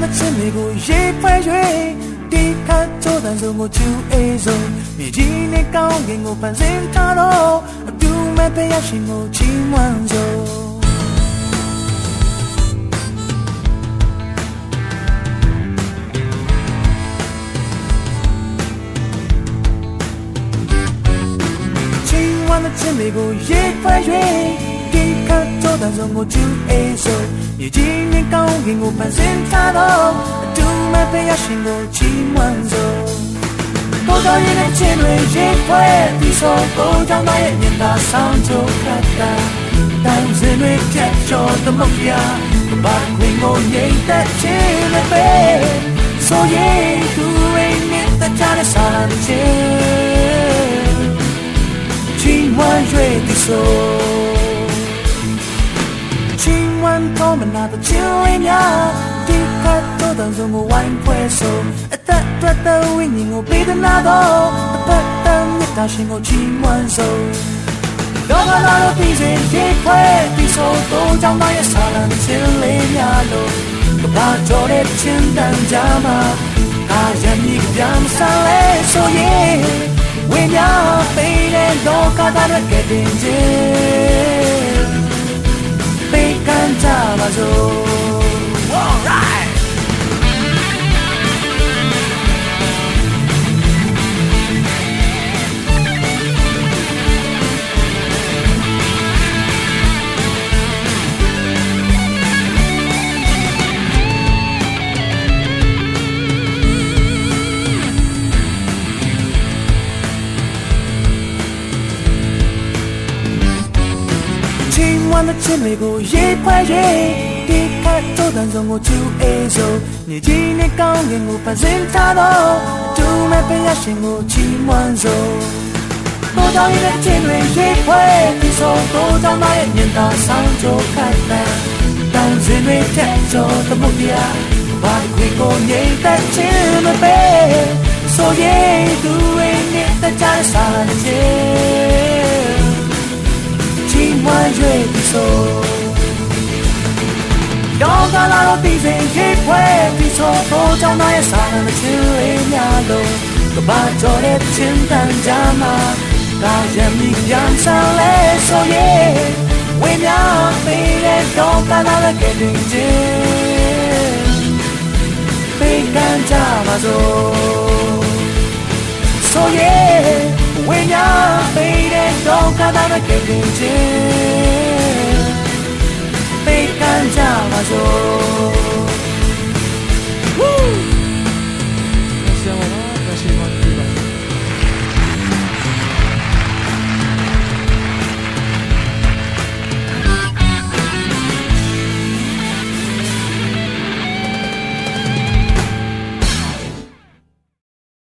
ဝမ်းတဲ့ချင်းတွေကိုရေဖွဲရွေးဒီခါချိုးတန်စုံကိုချူအေးဆုံးမြေကြီးနဲ့ကောင်းကင်ကိုပန်းစင်ထားတော့အပြူမဲ့တဲ့ရရှင်ကိုချီးမွ မ်းဆုံးဝမ်းတဲ့ချင်းတွေကိုရေခွဲရွေးဒီခတ်တော့တဲ့ဆုံးကိုကျူအေးဆိုမြေကြီးနဲ့ကောင်းကင်ကိုပန်းစင်ထားတော့အတူမဲ့ပဲရရှင်ကိုချီးမွမ်းဆိုပေါ်တော်ရင်တဲ့ချင်းတွေရေခွဲပြီးဆိုကိုကြောင့်ရဲ့မြင်သာဆောင်ချိုခတ်တာတောင်စင် မ်းကောမနာတဲ့ချင်းလေးများဒီခတ်တော့တန်ဆုံးကိုဝိုင်းဖွဲဆုံးအသက်အတွက်တဲ့ဝိညာဉ်ကိုပေးသနာတော့အသက်တမ်းမြတ်တာရှင်ကိုချီးမွမ်းဆုံးတော့ဘာလို့ပြီးစေဒီခွဲဒီဆိုတော့ကြောင့်မရဲ့ဆာလန်ချင်းလေးများလို့ဘာတော်တဲ့ချင်းတန်ကြမှာကာယမီပြန်ဆာလဲဆိုရင်ဝိညာဉ်ပေးတဲ့တော့ကာတာရဲ့ကတင်ချင်း ပေးကမ်း ကြပါစို့မ်းတဲ့ချင်းတွေကိုရေခွဲရေဒီခတ်တော့တန်ဆုံးကိုကျူအေးဆိုမြေကြီးနဲ့ကောင်းကင်ကိုပစင်ထားတော့တူမဲ့ပင်ရရှင်ကိုချီးမွမ်းဆိုပေါ်တော်ရဲ့ချင်းတွေရေခွဲဒီဆိုတော့တောင်းရဲ့မြင်သာဆောင်ကြခတ်တဲ့တောင်းစင်တွေတက်ကျော်သမု ဆိုယောဂလာတော့ဒီစဉ်ခေဖွဲပြီးဆိုတော့ကြောင့်နာရဲ့စာမချွေးများလို့ကဘာကြော်တဲ့ချင်းတန်ကြမှာဒါရမီပြန်ဆောင်လဲဆိုရဲ့ဝင်းများပေးတဲ့တော့ကလာတဲ့ကတင်ချင်းပေးကမ်းကြပါစို့ဆိုရဲ့ဝင်းများပေးတဲ့တော့ကလာတဲ့ကတင်ချင်း